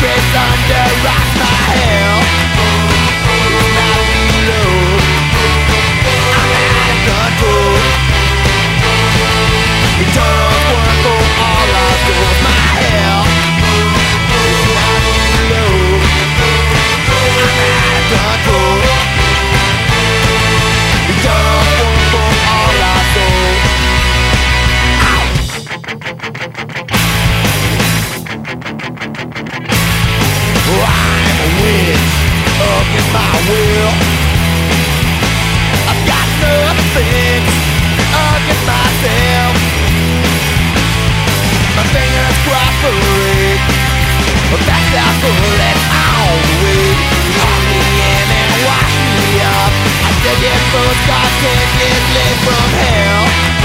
secrets under my head those God sickness live from hell.